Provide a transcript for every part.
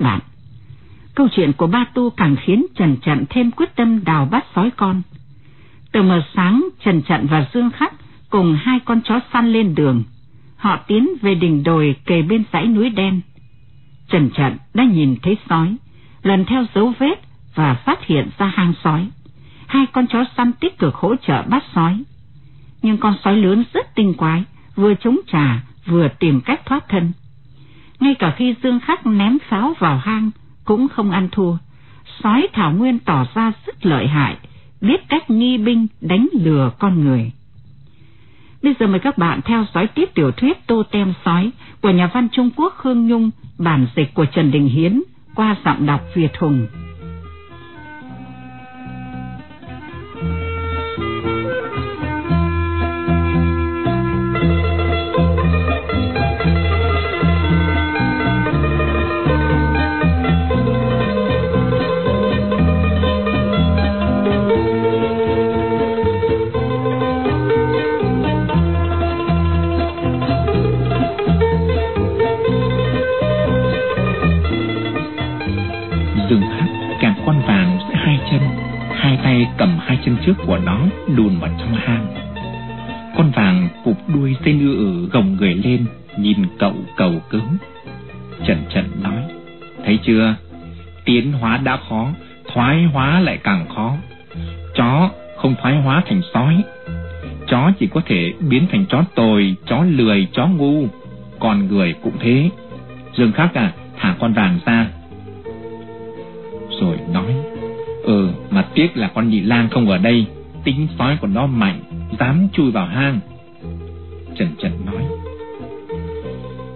Các bạn, câu chuyện của ba tu càng khiến Trần Trận thêm quyết tâm đào bắt sói con. Từ mờ sáng, Trần Trận và Dương Khắc cùng hai con chó săn lên đường. Họ tiến về đỉnh đồi kề bên dãy núi đen. Trần Trận đã nhìn thấy sói, lần theo dấu vết và phát hiện ra hang sói. Hai con chó săn tích cực hỗ trợ bắt sói. Nhưng con sói lớn rất tinh quái, vừa chống trả, vừa tìm cách thoát thân. Ngay cả khi Dương Khắc ném pháo vào hang cũng không ăn thua. Sói Thảo Nguyên tỏ ra rất lợi hại, biết cách nghi binh đánh lừa con người. Bây giờ mời các bạn theo dõi tiếp tiểu thuyết Tô Tem Sói của nhà văn Trung Quốc Khương Nhung, bản dịch của Trần Đình Hiến qua giọng đọc Việt Hùng. Đùn vào Trần Trần nói.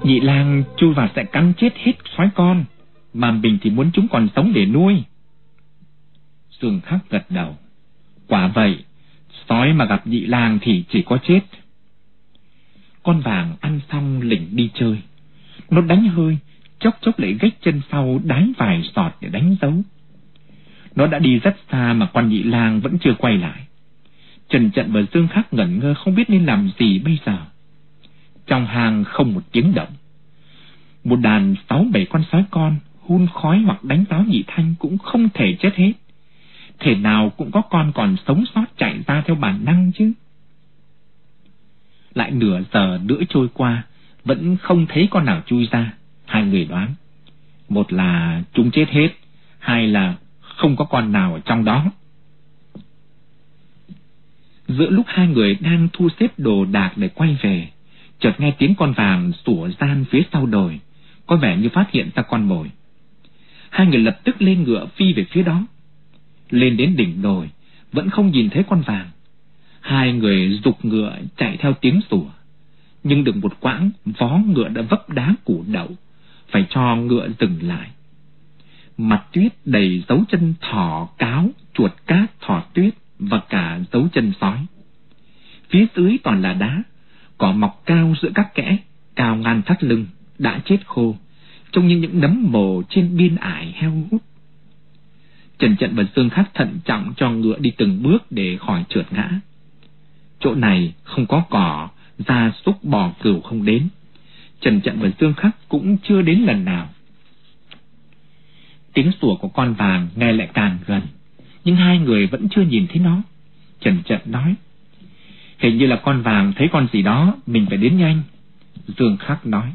Nhị lang chui vào sẽ cắn chết hết sói con, Mà mình thì muốn chúng còn sống để nuôi. Dương Khắc gật đầu. Quả vậy, Sói mà gặp nhị lang thì chỉ có chết. Con vàng ăn xong lỉnh đi chơi. Nó đánh hơi, Chốc chốc lại gách chân sau đái vài sọt để đánh dấu. Nó đã đi rất xa mà quan nhị lang vẫn chưa quay lại. Trần Trận và Dương Khắc ngẩn ngơ không biết nên làm gì bây giờ. Trong hang không một tiếng động. Một đàn sáu bảy con sói con hun khói hoặc đánh táo nhị thanh cũng không thể chết hết. Thể nào cũng có con còn sống sót chạy ra theo bản năng chứ. Lại nửa giờ nữa trôi qua, vẫn không thấy con nào chui ra. Hai người đoán. Một là chúng chết hết, hai là không có con nào ở trong đó. Giữa lúc hai người đang thu xếp đồ đạc để quay về, chợt nghe tiếng con vàng sủa gian phía sau đồi, có vẻ như phát hiện ra con mồi. Hai người lập tức lên ngựa phi về phía đó. Lên đến đỉnh đồi, vẫn không nhìn thấy con vàng. Hai người dục ngựa chạy theo tiếng sủa. Nhưng được một quãng, vó ngựa đã vấp đá củ đậu, phải cho ngựa dừng lại mặt tuyết đầy dấu chân thỏ cáo, chuột cát, thỏ tuyết và cả dấu chân sói. Phía dưới toàn là đá, cỏ mọc cao giữa các kẽ, cao ngang thắt lưng, đã chết khô, trông như những nấm mồ trên biên ải heo hút. Trần Trận và Dương Khắc thận trọng cho ngựa đi từng bước để khỏi trượt ngã. Chỗ này không có cỏ, gia súc bò cừu không đến. Trần Trận và Dương Khắc cũng chưa đến lần nào. Tiếng sủa của con vàng nghe lại càng gần, nhưng hai người vẫn chưa nhìn thấy nó. Trần Trận nói, hình như là con vàng thấy con gì đó, mình phải đến nhanh. Dương Khắc nói,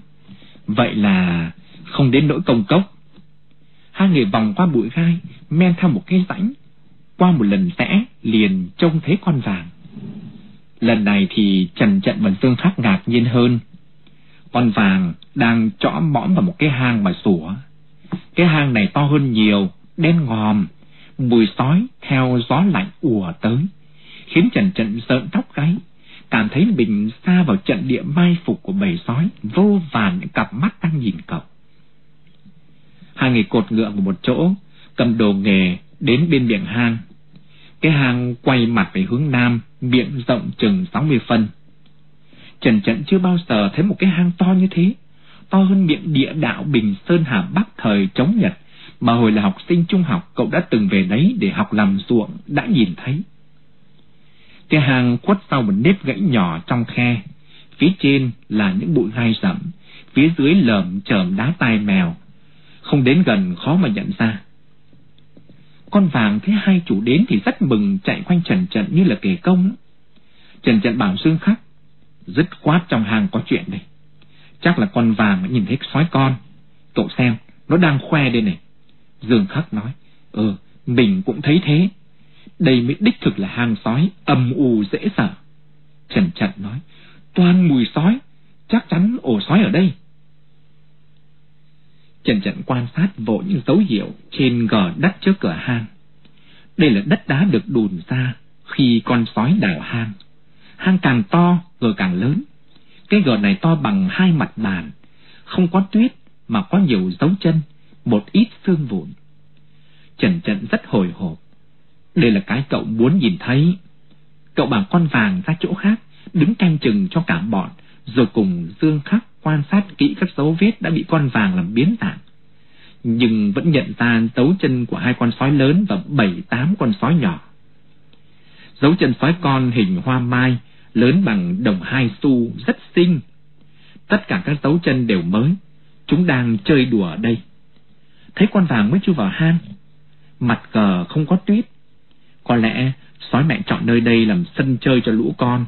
vậy là không đến nỗi công cốc. Hai người vòng qua bụi gai, men theo một cái rãnh, qua một lần rẽ liền trông thấy con vàng. Lần này thì Trần Trận và Dương Khắc ngạc nhiên hơn. Con vàng đang chõ mõm vào một cái hang mà sủa. Cái hang này to hơn nhiều, đen ngòm, mùi sói theo gió lạnh ùa tới, khiến Trần Trận sợn tóc gáy, cảm thấy mình xa vào trận địa mai phục của bầy sói, vô vàn những cặp mắt đang nhìn cậu. Hai người cột ngựa vào một chỗ, cầm đồ nghề đến bên miệng hang. Cái hang quay mặt về hướng nam, miệng rộng chừng 60 phân. Trần Trận chưa bao giờ thấy một cái hang to như thế, to hơn miệng địa đạo Bình Sơn Hà Bắc thời chống Nhật, mà hồi là học sinh trung học cậu đã từng về đấy để học làm ruộng đã nhìn thấy. Cái hang quất sau một nếp gãy nhỏ trong khe, phía trên là những bụi gai rậm, phía dưới lởm chởm đá tai mèo, không đến gần khó mà nhận ra. Con vàng thấy hai chủ đến thì rất mừng chạy quanh Trần Trận như là kể công. Trần Trận bảo xương Khắc, dứt khoát trong hàng có chuyện đây. Chắc là con vàng nhìn thấy sói con. Cậu xem, nó đang khoe đây này. Dương Khắc nói, ừ, mình cũng thấy thế. Đây mới đích thực là hang sói, âm u dễ sợ. Trần Trận nói, toàn mùi sói, chắc chắn ổ sói ở đây. Trần Trận quan sát vội những dấu hiệu trên gờ đất trước cửa hang. Đây là đất đá được đùn ra khi con sói đào hang. Hang càng to, gờ càng lớn. Cái gờ này to bằng hai mặt bàn, không có tuyết mà có nhiều dấu chân, một ít xương vụn. Trần Trận rất hồi hộp. Đây là cái cậu muốn nhìn thấy. Cậu bảo con vàng ra chỗ khác, đứng canh chừng cho cả bọn, rồi cùng Dương Khắc quan sát kỹ các dấu vết đã bị con vàng làm biến dạng. Nhưng vẫn nhận ra dấu chân của hai con sói lớn và bảy tám con sói nhỏ. Dấu chân sói con hình hoa mai, lớn bằng đồng hai xu, rất xinh. Tất cả các dấu chân đều mới, chúng đang chơi đùa ở đây. Thấy con vàng mới chui vào hang, mặt cờ không có tuyết. Có lẽ sói mẹ chọn nơi đây làm sân chơi cho lũ con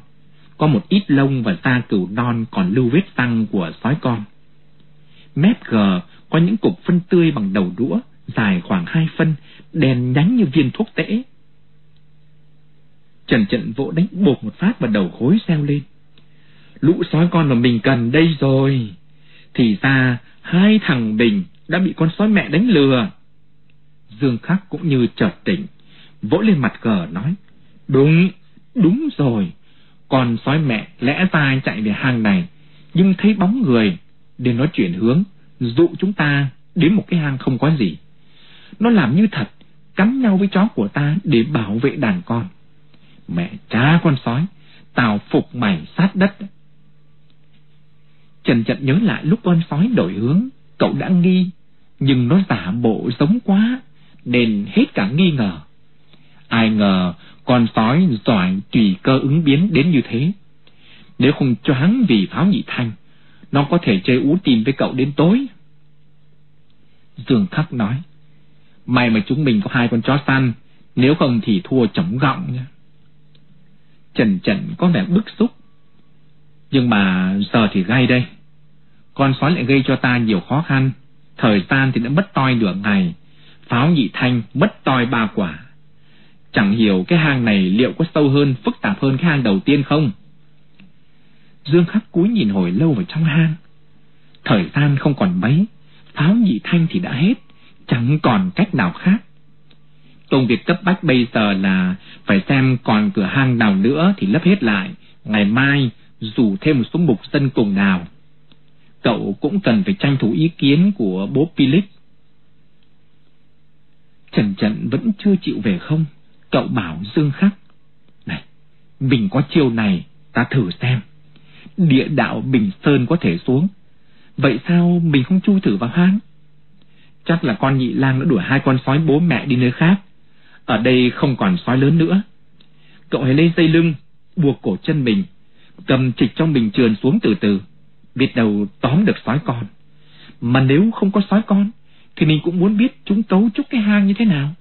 có một ít lông và da cừu non còn lưu vết răng của sói con. Mép gờ có những cục phân tươi bằng đầu đũa, dài khoảng hai phân, đen nhánh như viên thuốc tễ. Trần trận vỗ đánh bột một phát và đầu khối xeo lên. Lũ sói con mà mình cần đây rồi. Thì ra hai thằng Bình đã bị con sói mẹ đánh lừa. Dương Khắc cũng như chợt tỉnh, vỗ lên mặt cờ nói, đúng, đúng rồi, con sói mẹ lẽ ra chạy về hang này, nhưng thấy bóng người, để nó chuyển hướng, dụ chúng ta đến một cái hang không có gì. Nó làm như thật, cắn nhau với chó của ta để bảo vệ đàn con. Mẹ cha con sói, tào phục mày sát đất. Trần chợt nhớ lại lúc con sói đổi hướng, cậu đã nghi, nhưng nó giả bộ giống quá, nên hết cả nghi ngờ. Ai ngờ con sói giỏi tùy cơ ứng biến đến như thế. Nếu không choáng vì pháo nhị thanh, nó có thể chơi ú tìm với cậu đến tối. Dương Khắc nói, may mà chúng mình có hai con chó săn, nếu không thì thua chống gọng nha. Trần Trần có vẻ bức xúc, nhưng mà giờ thì gay đây. Con sói lại gây cho ta nhiều khó khăn, thời gian thì đã mất toi nửa ngày, pháo nhị thanh mất toi ba quả. Chẳng hiểu cái hang này liệu có sâu hơn, phức tạp hơn cái hang đầu tiên không? Dương Khắc cúi nhìn hồi lâu vào trong hang. Thời gian không còn mấy, pháo nhị thanh thì đã hết, chẳng còn cách nào khác. Công việc cấp bách bây giờ là phải xem còn cửa hang nào nữa thì lấp hết lại. Ngày mai rủ thêm một số mục dân cùng nào. Cậu cũng cần phải tranh thủ ý kiến của bố Philip. Trần Trần vẫn chưa chịu về không? Cậu bảo Dương Khắc, Này, Mình có chiêu này, Ta thử xem. Địa đạo Bình Sơn có thể xuống. Vậy sao mình không chui thử vào hang? Chắc là con nhị lang đã đuổi hai con sói bố mẹ đi nơi khác. Ở đây không còn sói lớn nữa. Cậu hãy lên dây lưng, Buộc cổ chân mình, Cầm trịch trong bình trườn xuống từ từ. Biết đâu tóm được sói con. Mà nếu không có sói con, Thì mình cũng muốn biết chúng cấu trúc cái hang như thế nào.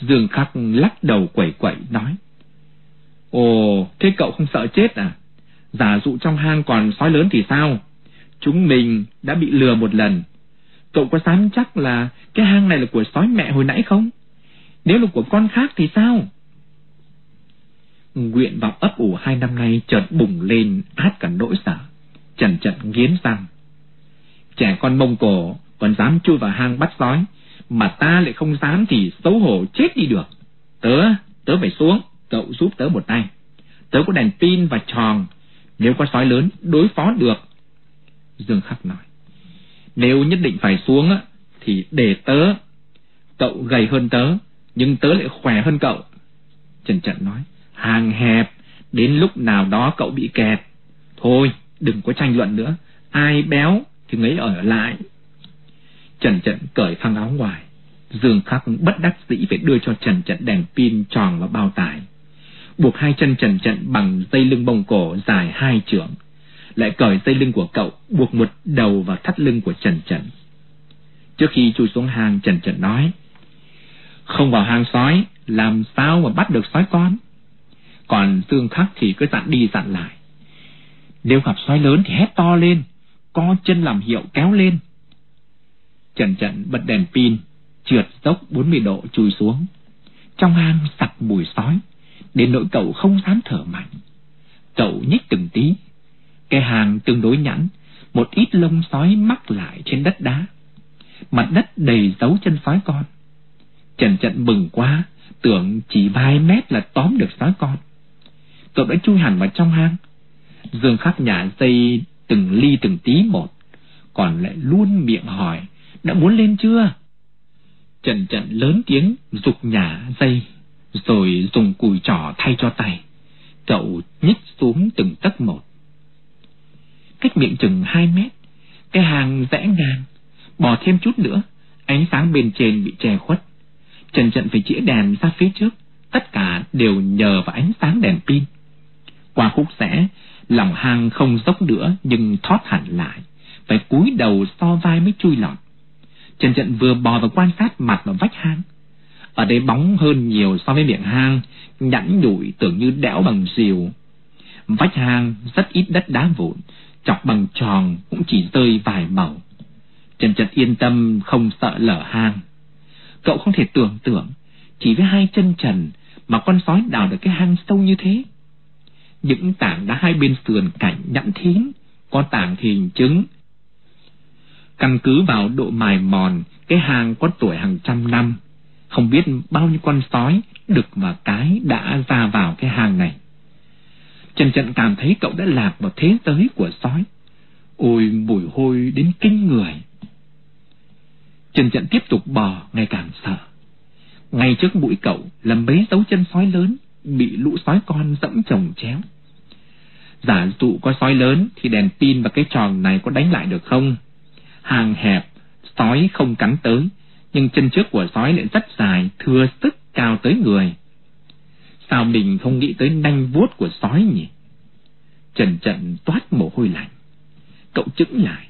Dương Khắc lắc đầu quẩy quẩy nói. Ồ, thế cậu không sợ chết à? Giả dụ trong hang còn sói lớn thì sao? Chúng mình đã bị lừa một lần. Cậu có dám chắc là cái hang này là của sói mẹ hồi nãy không? Nếu là của con khác thì sao? nguyện vọng ấp ủ hai năm nay chợt bùng lên át cả nỗi sợ. Trần trận nghiến răng. Trẻ con Mông Cổ còn dám chui vào hang bắt sói, mà ta lại không dám thì xấu hổ chết đi được. Tớ, tớ phải xuống, cậu giúp tớ một tay. Tớ có đèn pin và tròn, nếu có sói lớn đối phó được. Dương Khắc nói, nếu nhất định phải xuống á, thì để tớ. Cậu gầy hơn tớ, nhưng tớ lại khỏe hơn cậu. Trần Trận nói, hàng hẹp, đến lúc nào đó cậu bị kẹt. Thôi, đừng có tranh luận nữa, ai béo thì ngấy ở lại. Trần Trận cởi phăng áo ngoài, Dương Khắc bất đắc dĩ phải đưa cho Trần Trận đèn pin tròn vào bao tải. Buộc hai chân Trần Trận bằng dây lưng bông cổ dài hai trượng. Lại cởi dây lưng của cậu, buộc một đầu vào thắt lưng của Trần Trận. Trước khi chui xuống hang Trần Trận nói, không vào hang sói, làm sao mà bắt được sói con? Còn Dương Khắc thì cứ dặn đi dặn lại. Nếu gặp sói lớn thì hét to lên, co chân làm hiệu kéo lên. Trần Trận bật đèn pin, trượt dốc 40 độ chui xuống. Trong hang sặc mùi sói, đến nỗi cậu không dám thở mạnh. Cậu nhích từng tí, cái hang tương đối nhẵn, một ít lông sói mắc lại trên đất đá. Mặt đất đầy dấu chân sói con. Trần Trận bừng quá, tưởng chỉ vài mét là tóm được sói con. Cậu đã chui hẳn vào trong hang. Dương khắc nhả dây từng ly từng tí một, còn lại luôn miệng hỏi, đã muốn lên chưa? Trần trận lớn tiếng dục nhả dây, rồi dùng cùi trỏ thay cho tay. Cậu nhích xuống từng tấc một. Cách miệng chừng hai mét, cái hàng rẽ ngang, bỏ thêm chút nữa, ánh sáng bên trên bị che khuất. Trần trận phải chĩa đèn ra phía trước, tất cả đều nhờ vào ánh sáng đèn pin. Qua khúc rẽ, lòng hang không dốc nữa nhưng thoát hẳn lại, phải cúi đầu so vai mới chui lọt. Trần Trận vừa bò vào quan sát mặt vào vách hang. Ở đây bóng hơn nhiều so với miệng hang, nhẵn nhụi tưởng như đẽo bằng diều. Vách hang rất ít đất đá vụn, chọc bằng tròn cũng chỉ rơi vài màu. Trần Trận yên tâm không sợ lở hang. Cậu không thể tưởng tượng, chỉ với hai chân trần mà con sói đào được cái hang sâu như thế. Những tảng đá hai bên sườn cảnh nhẵn thín, có tảng thì hình trứng, Căn cứ vào độ mài mòn, cái hang có tuổi hàng trăm năm, không biết bao nhiêu con sói, đực và cái đã ra vào cái hang này. Trần Trận cảm thấy cậu đã lạc vào thế giới của sói. Ôi mùi hôi đến kinh người. Trần Trận tiếp tục bò ngày càng sợ. Ngay trước mũi cậu là mấy dấu chân sói lớn bị lũ sói con dẫm chồng chéo. Giả dụ có sói lớn thì đèn pin và cái tròn này có đánh lại được không? Hàng hẹp, sói không cắn tới, nhưng chân trước của sói lại rất dài, thừa sức cao tới người. Sao mình không nghĩ tới nanh vuốt của sói nhỉ? Trần trận toát mồ hôi lạnh. Cậu chững lại.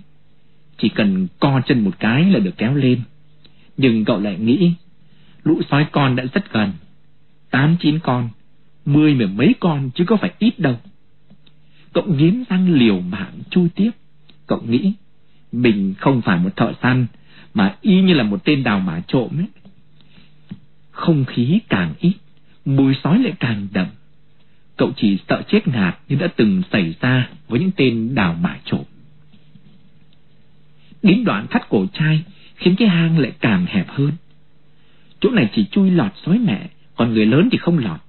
Chỉ cần co chân một cái là được kéo lên. Nhưng cậu lại nghĩ, lũ sói con đã rất gần. Tám chín con, mười mười mấy con chứ có phải ít đâu. Cậu nghiến răng liều mạng chui tiếp. Cậu nghĩ, mình không phải một thợ săn mà y như là một tên đào mã trộm ấy. Không khí càng ít, mùi sói lại càng đậm. Cậu chỉ sợ chết ngạt như đã từng xảy ra với những tên đào mã trộm. Đến đoạn thắt cổ chai khiến cái hang lại càng hẹp hơn. Chỗ này chỉ chui lọt sói mẹ, còn người lớn thì không lọt.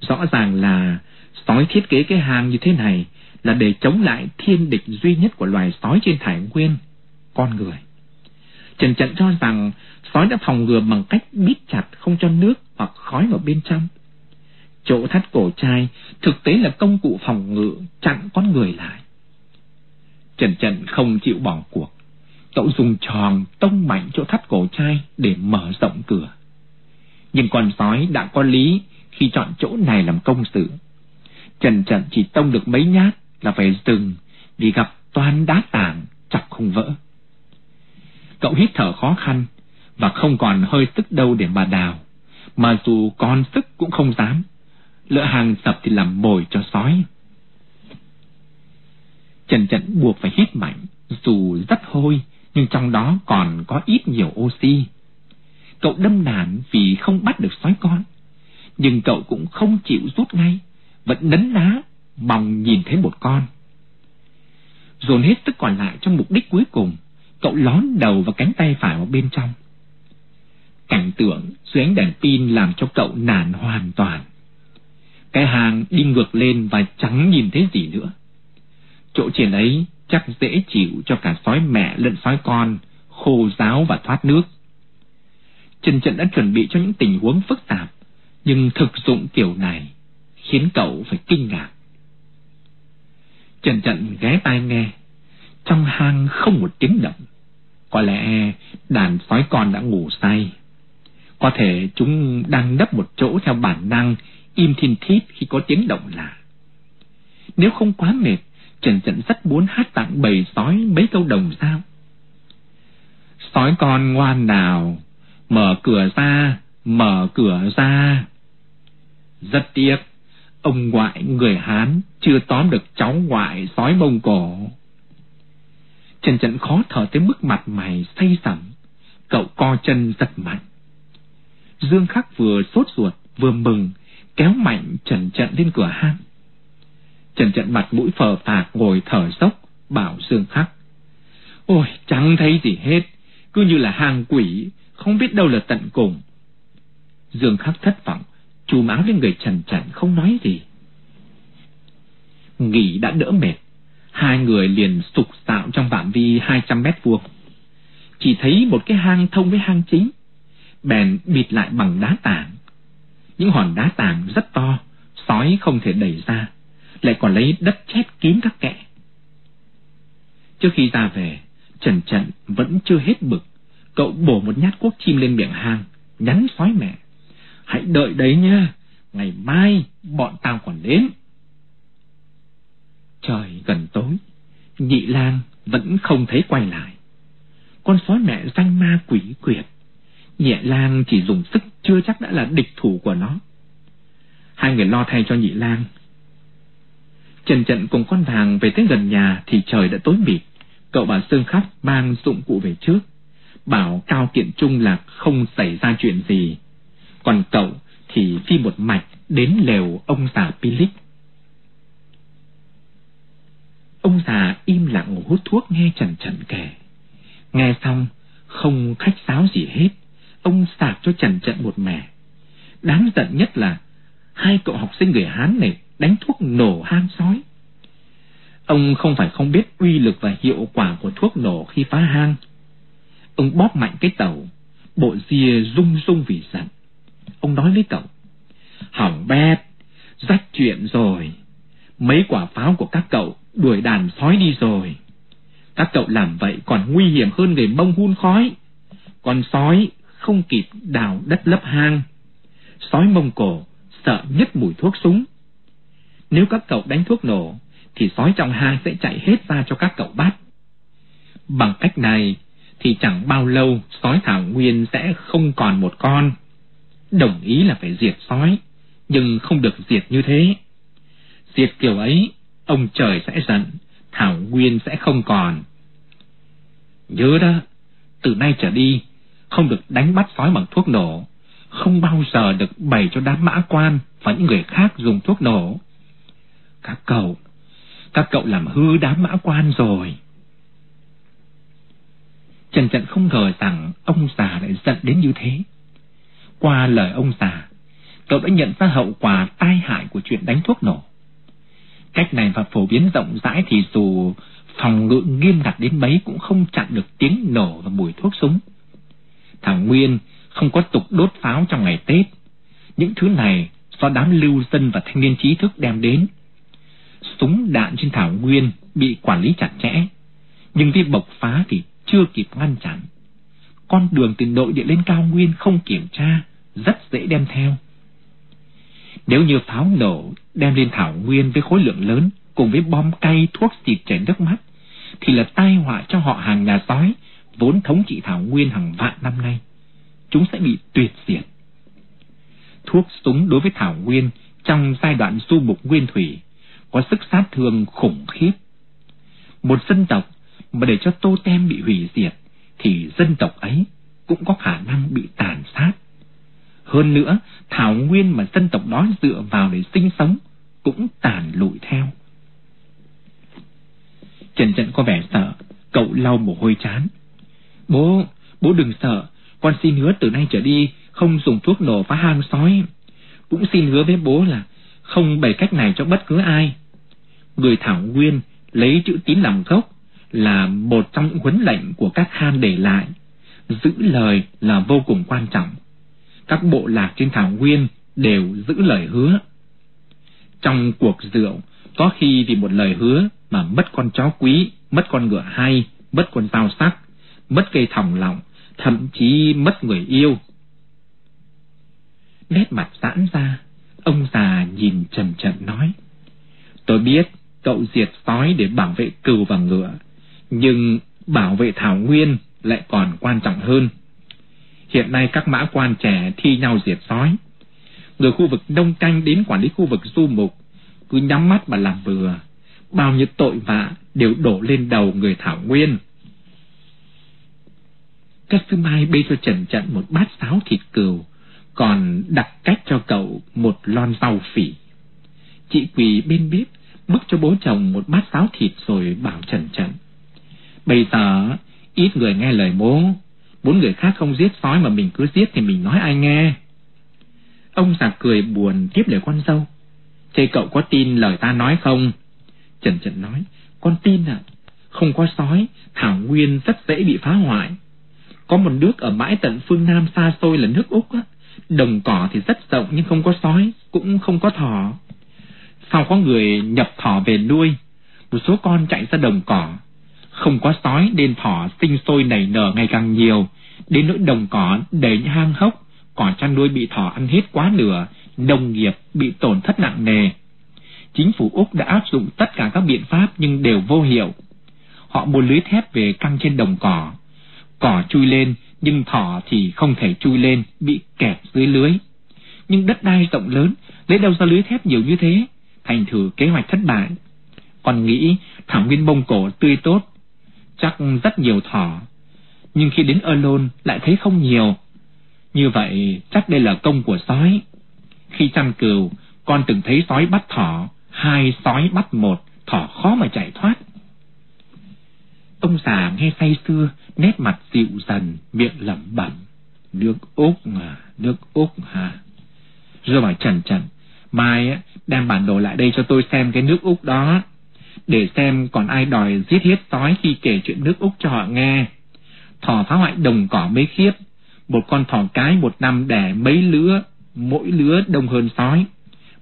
Rõ ràng là sói thiết kế cái hang như thế này là để chống lại thiên địch duy nhất của loài sói trên thải nguyên, con người. Trần Trận cho rằng sói đã phòng ngừa bằng cách bít chặt không cho nước hoặc khói vào bên trong. Chỗ thắt cổ chai thực tế là công cụ phòng ngự chặn con người lại. Trần Trận không chịu bỏ cuộc. Cậu dùng tròn tông mạnh chỗ thắt cổ chai để mở rộng cửa. Nhưng con sói đã có lý khi chọn chỗ này làm công sự. Trần Trận chỉ tông được mấy nhát là phải rừng vì gặp toàn đá tảng chọc không vỡ. Cậu hít thở khó khăn và không còn hơi sức đâu để mà đào, mà dù còn sức cũng không dám. Lỡ hàng sập thì làm mồi cho sói. Trần trận buộc phải hít mạnh, dù rất hôi, nhưng trong đó còn có ít nhiều oxy. Cậu đâm nản vì không bắt được sói con, Nhưng cậu cũng không chịu rút ngay, vẫn nấn ná, mong nhìn thấy một con. Dồn hết sức còn lại trong mục đích cuối cùng, cậu lón đầu và cánh tay phải vào bên trong. Cảnh tượng dưới ánh đèn pin làm cho cậu nản hoàn toàn. Cái hàng đi ngược lên và chẳng nhìn thấy gì nữa. Chỗ trên ấy chắc dễ chịu cho cả sói mẹ lẫn sói con, khô ráo và thoát nước. Trần Trận đã chuẩn bị cho những tình huống phức tạp, nhưng thực dụng kiểu này khiến cậu phải kinh ngạc. Trần Trận ghé tai nghe, trong hang không một tiếng động. Có lẽ đàn sói con đã ngủ say. Có thể chúng đang nấp một chỗ theo bản năng, im thiên thít khi có tiếng động lạ. Nếu không quá mệt, Trần Trận rất muốn hát tặng bầy sói mấy câu đồng sao. Sói con ngoan nào, mở cửa ra, mở cửa ra. Rất tiếc, ông ngoại người Hán chưa tóm được cháu ngoại sói Mông Cổ. Trần Trận khó thở tới mức mặt mày say sẩm, cậu co chân giật mạnh. Dương Khắc vừa sốt ruột vừa mừng, kéo mạnh Trần Trận lên cửa hang. Trần Trận mặt mũi phờ phạc ngồi thở dốc, bảo Dương Khắc. Ôi, chẳng thấy gì hết, cứ như là hang quỷ, không biết đâu là tận cùng. Dương Khắc thất vọng, chùm áo lên người Trần trần không nói gì. Nghỉ đã đỡ mệt, hai người liền sục sạo trong phạm vi 200 mét vuông. Chỉ thấy một cái hang thông với hang chính, bèn bịt lại bằng đá tảng. Những hòn đá tảng rất to, sói không thể đẩy ra, lại còn lấy đất chét kín các kẽ. Trước khi ra về, Trần trần vẫn chưa hết bực, cậu bổ một nhát cuốc chim lên miệng hang, nhắn sói mẹ. Hãy đợi đấy nha, ngày mai bọn tao còn đến. Trời gần tối, nhị lang vẫn không thấy quay lại. Con sói mẹ danh ma quỷ quyệt, nhẹ lang chỉ dùng sức chưa chắc đã là địch thủ của nó. Hai người lo thay cho nhị lang. Trần trận cùng con vàng về tới gần nhà thì trời đã tối mịt. Cậu bà Sương khóc mang dụng cụ về trước, bảo Cao Kiện Trung là không xảy ra chuyện gì. Còn cậu thì phi một mạch đến lều ông già Pilic. Ông già im lặng ngồi hút thuốc nghe Trần Trần kể. Nghe xong, không khách sáo gì hết, ông sạc cho Trần trần một mẻ. Đáng giận nhất là hai cậu học sinh người Hán này đánh thuốc nổ hang sói. Ông không phải không biết uy lực và hiệu quả của thuốc nổ khi phá hang. Ông bóp mạnh cái tàu, bộ ria rung rung vì giận. Ông nói với cậu, hỏng bét, rách chuyện rồi. Mấy quả pháo của các cậu đuổi đàn sói đi rồi. Các cậu làm vậy còn nguy hiểm hơn người mông hun khói. Con sói không kịp đào đất lấp hang. Sói mông cổ sợ nhất mùi thuốc súng. Nếu các cậu đánh thuốc nổ, thì sói trong hang sẽ chạy hết ra cho các cậu bắt. Bằng cách này, thì chẳng bao lâu sói thảo nguyên sẽ không còn một con. Đồng ý là phải diệt sói, nhưng không được diệt như thế. Diệt kiểu ấy, ông trời sẽ giận, thảo nguyên sẽ không còn. Nhớ đó, từ nay trở đi, không được đánh bắt sói bằng thuốc nổ, không bao giờ được bày cho đám mã quan và những người khác dùng thuốc nổ. Các cậu, các cậu làm hư đám mã quan rồi. Trần Trận không ngờ rằng ông già lại giận đến như thế. Qua lời ông già, cậu đã nhận ra hậu quả tai hại của chuyện đánh thuốc nổ. Cách này và phổ biến rộng rãi thì dù phòng ngự nghiêm ngặt đến mấy cũng không chặn được tiếng nổ và mùi thuốc súng. Thằng Nguyên không có tục đốt pháo trong ngày Tết. Những thứ này do đám lưu dân và thanh niên trí thức đem đến. Súng đạn trên Thảo Nguyên bị quản lý chặt chẽ, nhưng khi bộc phá thì chưa kịp ngăn chặn. Con đường từ nội địa lên cao nguyên không kiểm tra, rất dễ đem theo. Nếu như pháo nổ đem lên Thảo Nguyên với khối lượng lớn cùng với bom cay thuốc xịt chảy nước mắt, thì là tai họa cho họ hàng nhà sói vốn thống trị Thảo Nguyên hàng vạn năm nay. Chúng sẽ bị tuyệt diệt. Thuốc súng đối với Thảo Nguyên trong giai đoạn du mục nguyên thủy có sức sát thương khủng khiếp. Một dân tộc mà để cho tô tem bị hủy diệt thì dân tộc ấy cũng có khả năng bị tàn sát. Hơn nữa, thảo nguyên mà dân tộc đó dựa vào để sinh sống cũng tàn lụi theo. Trần Trận có vẻ sợ, cậu lau mồ hôi chán. Bố, bố đừng sợ, con xin hứa từ nay trở đi không dùng thuốc nổ phá hang sói. Cũng xin hứa với bố là không bày cách này cho bất cứ ai. Người Thảo Nguyên lấy chữ tín làm gốc là một trong những huấn lệnh của các khan để lại. Giữ lời là vô cùng quan trọng. Các bộ lạc trên Thảo Nguyên đều giữ lời hứa. Trong cuộc rượu, có khi vì một lời hứa mà mất con chó quý, mất con ngựa hay, mất con dao sắc, mất cây thòng lọng, thậm chí mất người yêu. Nét mặt giãn ra, ông già nhìn chậm chậm nói. Tôi biết cậu diệt sói để bảo vệ cừu và ngựa, nhưng bảo vệ thảo nguyên lại còn quan trọng hơn. Hiện nay các mã quan trẻ thi nhau diệt sói. Người khu vực Đông Canh đến quản lý khu vực du mục, cứ nhắm mắt mà làm bừa. Bao nhiêu tội vạ đều đổ lên đầu người thảo nguyên. Cất sư mai bê cho Trần Trận một bát sáo thịt cừu, còn đặt cách cho cậu một lon rau phỉ. Chị quỳ bên bếp, bức cho bố chồng một bát sáo thịt rồi bảo Trần Trận. Bây giờ, ít người nghe lời bố, bốn người khác không giết sói mà mình cứ giết thì mình nói ai nghe. Ông già cười buồn tiếp lời con dâu. Thế cậu có tin lời ta nói không? Trần Trần nói, con tin ạ. Không có sói, Thảo Nguyên rất dễ bị phá hoại. Có một nước ở mãi tận phương Nam xa xôi là nước Úc á. Đồng cỏ thì rất rộng nhưng không có sói, cũng không có thỏ. Sau có người nhập thỏ về nuôi, một số con chạy ra đồng cỏ. Không có sói nên thỏ sinh sôi nảy nở ngày càng nhiều, đến nỗi đồng cỏ đầy những hang hốc, cỏ chăn nuôi bị thỏ ăn hết quá nửa, nông nghiệp bị tổn thất nặng nề. Chính phủ Úc đã áp dụng tất cả các biện pháp nhưng đều vô hiệu. Họ mua lưới thép về căng trên đồng cỏ. Cỏ chui lên nhưng thỏ thì không thể chui lên, bị kẹt dưới lưới. Nhưng đất đai rộng lớn, lấy đâu ra lưới thép nhiều như thế? Thành thử kế hoạch thất bại. Còn nghĩ thảo nguyên bông cổ tươi tốt, chắc rất nhiều thỏ. Nhưng khi đến Erlon lại thấy không nhiều. Như vậy chắc đây là công của sói. Khi chăn cừu, con từng thấy sói bắt thỏ, hai sói bắt một, thỏ khó mà chạy thoát. Ông già nghe say xưa, nét mặt dịu dần, miệng lẩm bẩm. Nước Úc à, nước Úc hả? Rồi bảo Trần Trần, mai đem bản đồ lại đây cho tôi xem cái nước Úc đó. Để xem còn ai đòi giết hết sói khi kể chuyện nước Úc cho họ nghe. Thỏ phá hoại đồng cỏ mấy khiếp. Một con thỏ cái một năm đẻ mấy lứa, mỗi lứa đông hơn sói.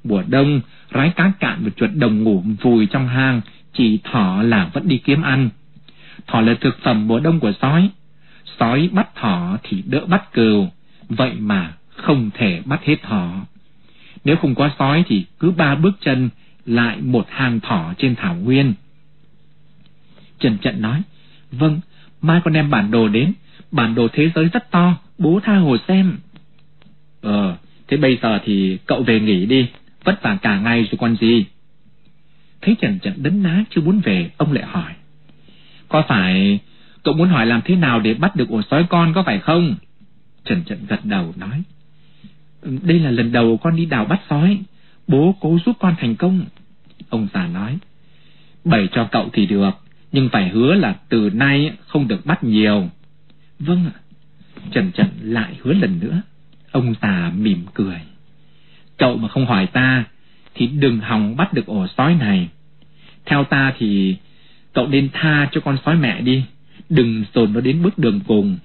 Mùa đông, rái cá cạn và chuột đồng ngủ vùi trong hang, chỉ thỏ là vẫn đi kiếm ăn thỏ là thực phẩm mùa đông của sói. Sói bắt thỏ thì đỡ bắt cừu, vậy mà không thể bắt hết thỏ. Nếu không có sói thì cứ ba bước chân lại một hàng thỏ trên thảo nguyên. Trần Trận nói, vâng, mai con đem bản đồ đến, bản đồ thế giới rất to, bố tha hồ xem. Ờ, thế bây giờ thì cậu về nghỉ đi, vất vả cả ngày rồi còn gì. Thấy Trần Trận đấn ná chưa muốn về, ông lại hỏi. Có phải cậu muốn hỏi làm thế nào để bắt được ổ sói con có phải không? Trần Trận gật đầu nói. Đây là lần đầu con đi đào bắt sói. Bố cố giúp con thành công. Ông già nói. Bày cho cậu thì được, nhưng phải hứa là từ nay không được bắt nhiều. Vâng ạ. Trần trần lại hứa lần nữa. Ông già mỉm cười. Cậu mà không hỏi ta, thì đừng hòng bắt được ổ sói này. Theo ta thì Cậu nên tha cho con sói mẹ đi Đừng dồn nó đến bước đường cùng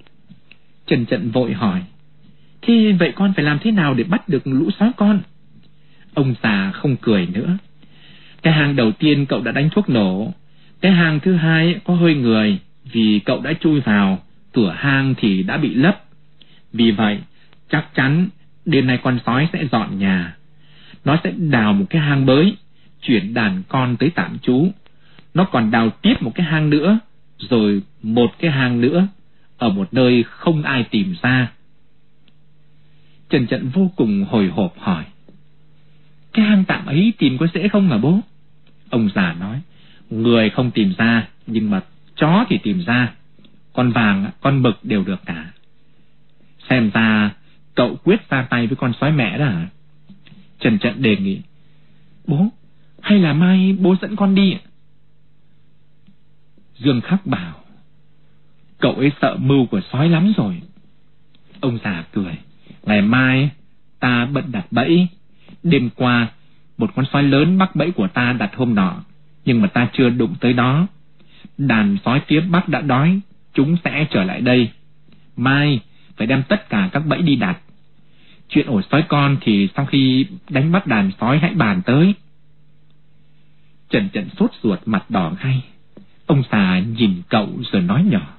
Trần trần vội hỏi Thì vậy con phải làm thế nào để bắt được lũ sói con Ông già không cười nữa cái hàng đầu tiên cậu đã đánh thuốc nổ Cái hàng thứ hai có hơi người Vì cậu đã chui vào Cửa hang thì đã bị lấp Vì vậy chắc chắn Đêm nay con sói sẽ dọn nhà Nó sẽ đào một cái hang bới Chuyển đàn con tới tạm trú nó còn đào tiếp một cái hang nữa, rồi một cái hang nữa, ở một nơi không ai tìm ra. Trần Trận vô cùng hồi hộp hỏi, cái hang tạm ấy tìm có dễ không hả bố? Ông già nói, người không tìm ra, nhưng mà chó thì tìm ra, con vàng, con mực đều được cả. Xem ra, Cậu quyết ra tay với con sói mẹ đó hả? Trần Trận đề nghị. Bố, hay là mai bố dẫn con đi? Dương Khắc bảo. Cậu ấy sợ mưu của sói lắm rồi. Ông già cười. Ngày mai ta bận đặt bẫy. Đêm qua, một con sói lớn bắt bẫy của ta đặt hôm nọ. Nhưng mà ta chưa đụng tới đó. Đàn sói phía Bắc đã đói. Chúng sẽ trở lại đây. Mai, phải đem tất cả các bẫy đi đặt. Chuyện ổ sói con thì sau khi đánh bắt đàn sói hãy bàn tới. Trần trần sốt ruột mặt đỏ ngay. Ông xà nhìn cậu rồi nói nhỏ.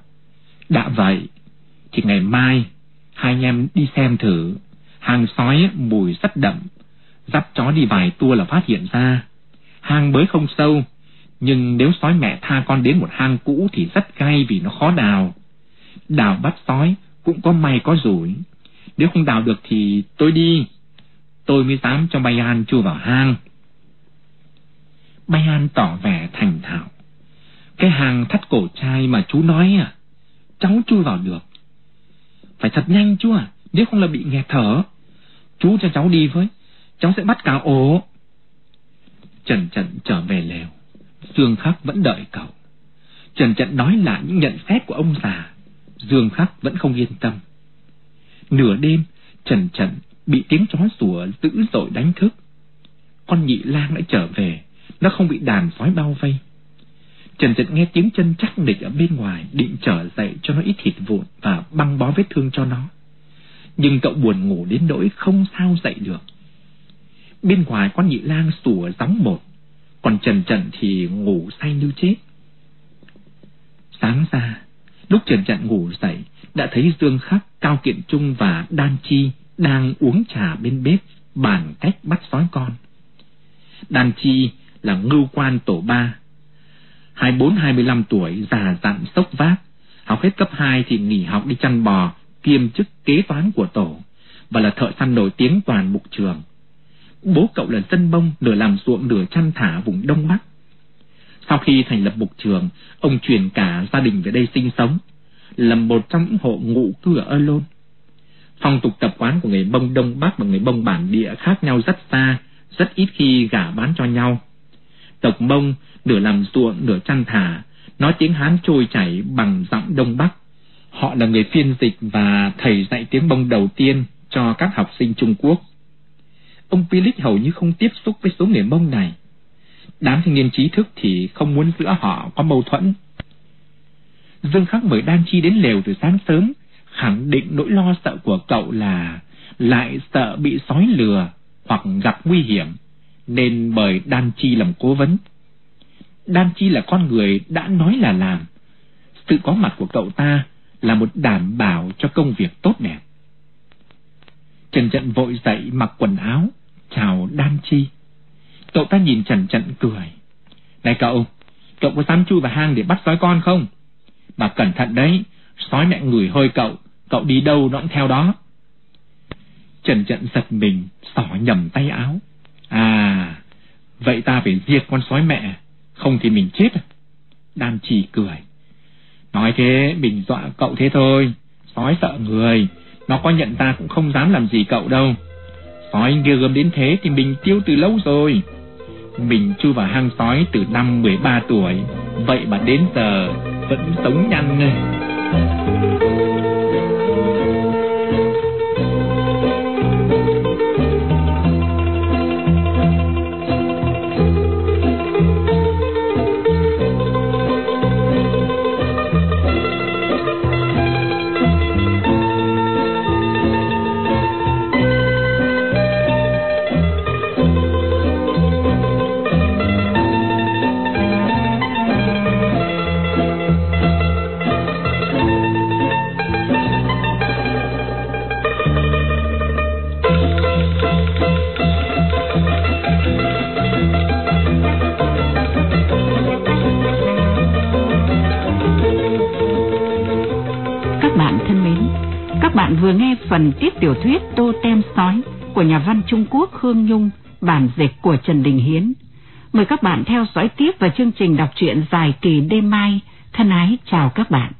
Đã vậy, thì ngày mai hai anh em đi xem thử. hàng sói mùi rất đậm, dắt chó đi vài tour là phát hiện ra. Hang bới không sâu, nhưng nếu sói mẹ tha con đến một hang cũ thì rất gay vì nó khó đào. Đào bắt sói cũng có may có rủi. Nếu không đào được thì tôi đi. Tôi mới dám cho Bayan chui vào hang. Bayan tỏ vẻ thành thạo. Cái hang thắt cổ trai mà chú nói à, cháu chui vào được. Phải thật nhanh chú à, nếu không là bị nghẹt thở. Chú cho cháu đi với, cháu sẽ bắt cả ổ. Trần Trận trở về lều, Dương Khắc vẫn đợi cậu. Trần Trận nói lại những nhận xét của ông già, Dương Khắc vẫn không yên tâm. Nửa đêm, Trần Trận bị tiếng chó sủa dữ dội đánh thức. Con nhị lang đã trở về, nó không bị đàn sói bao vây. Trần Trần nghe tiếng chân chắc địch ở bên ngoài định trở dậy cho nó ít thịt vụn và băng bó vết thương cho nó. Nhưng cậu buồn ngủ đến nỗi không sao dậy được. Bên ngoài con nhị lang sủa gióng một, còn Trần Trần thì ngủ say như chết. Sáng ra, lúc Trần Trần ngủ dậy, đã thấy Dương Khắc, Cao Kiện Trung và Đan Chi đang uống trà bên bếp, bàn cách bắt sói con. Đan Chi là ngưu quan tổ ba, 24-25 tuổi, già dặn sốc vác. Học hết cấp 2 thì nghỉ học đi chăn bò, kiêm chức kế toán của tổ, và là thợ săn nổi tiếng toàn mục trường. Bố cậu là dân bông, nửa làm ruộng nửa chăn thả vùng Đông Bắc. Sau khi thành lập mục trường, ông chuyển cả gia đình về đây sinh sống, là một trong những hộ ngụ cư ở Ơ Lôn. Phong tục tập quán của người bông Đông Bắc và người bông bản địa khác nhau rất xa, rất ít khi gả bán cho nhau. Tộc Mông nửa làm ruộng nửa chăn thả, nói tiếng Hán trôi chảy bằng giọng Đông Bắc. Họ là người phiên dịch và thầy dạy tiếng bông đầu tiên cho các học sinh Trung Quốc. Ông Philip hầu như không tiếp xúc với số người Mông này. Đám thanh niên trí thức thì không muốn giữa họ có mâu thuẫn. Dương Khắc mời Đan Chi đến lều từ sáng sớm, khẳng định nỗi lo sợ của cậu là lại sợ bị sói lừa hoặc gặp nguy hiểm, nên mời Đan Chi làm cố vấn. Đan Chi là con người đã nói là làm. Sự có mặt của cậu ta là một đảm bảo cho công việc tốt đẹp. Trần Trận vội dậy mặc quần áo, chào Đan Chi. Cậu ta nhìn Trần Trận cười. Này cậu, cậu có dám chui vào hang để bắt sói con không? Mà cẩn thận đấy, sói mẹ ngửi hơi cậu, cậu đi đâu nó cũng theo đó. Trần Trận giật mình, xỏ nhầm tay áo. À, vậy ta phải diệt con sói mẹ không thì mình chết à? Đan chi cười. Nói thế mình dọa cậu thế thôi. Sói sợ người. Nó có nhận ta cũng không dám làm gì cậu đâu. Sói ghê gớm đến thế thì mình tiêu từ lâu rồi. Mình chui vào hang sói từ năm 13 tuổi. Vậy mà đến giờ vẫn sống nhanh Thank you. Văn Trung Quốc Hương Nhung, bản dịch của Trần Đình Hiến. Mời các bạn theo dõi tiếp vào chương trình đọc truyện dài kỳ đêm mai. Thân ái chào các bạn.